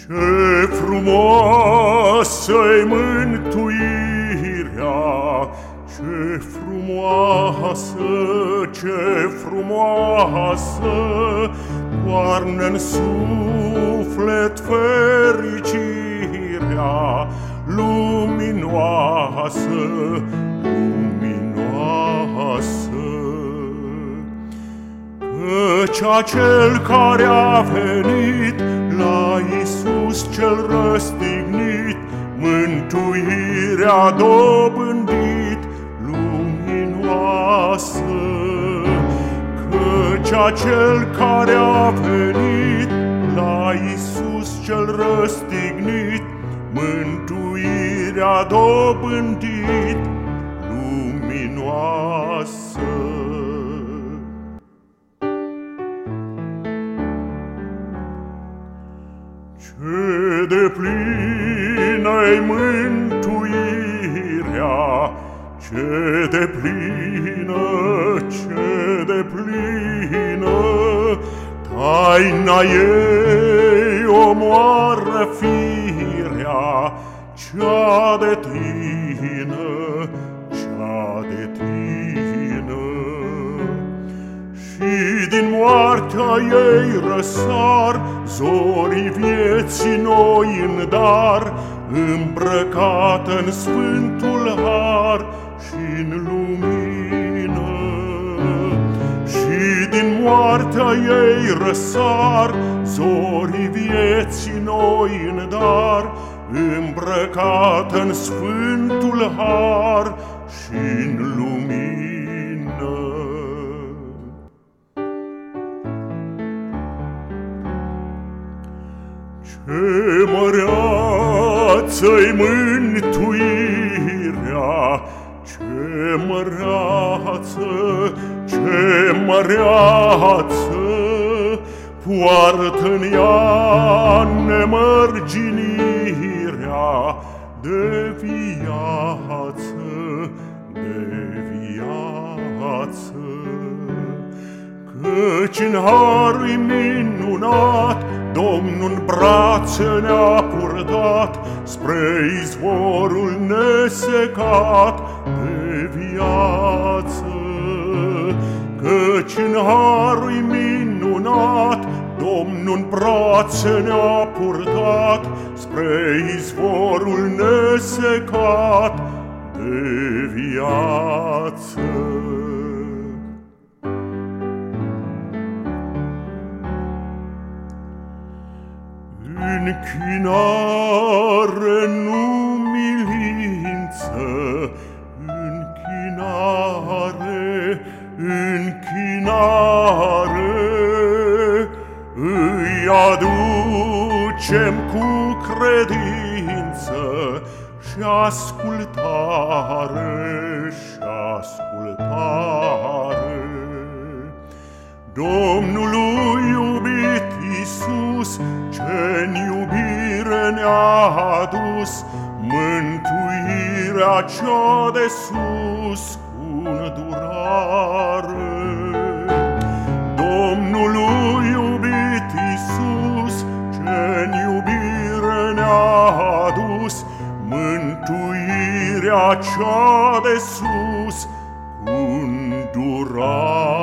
Ce frumoasă-i mântuirea, Ce frumoasă, ce frumoasă, Toarnă-n suflet fericirea, Luminoasă, luminoasă. Căci acel care a venit la Isus cel răstignit, mântuirea dobândit, luminoasă. Căci acel care a venit la Isus cel răstignit, mântuirea dobândit, luminoasă. Ce de plină-i mântuirea, Ce de plină, ce de plină, Taina ei omoară firea, Cea de tine, ei răsar Zorii vieții noi în dar îmbrăcat în sfântul har și în lumină. Și din moartea ei răsar Zorii vieții noi în dar îmbrăcat în sfântul har Ce măreață-i mântuirea, Ce măreață, ce măreață, Poartă-n ea nemărginirea De viață, de viață. Căci în harul minunat Domnul în brațe ne-a purtat Spre izvorul nesecat de viață. Căci în harul minunat Domnul în brațe ne-a purtat Spre izvorul nesecat de viață. Închinare, nu milință, închinare, închinare, Îi aducem cu credință și ascultare, și ascultare. Domnului iubit sus, ce iubire ne-a adus, mântuirea cea de sus, cu durare. Domnului iubit Iisus, ce în iubire ne-a adus, mântuirea cea de sus, cu durare.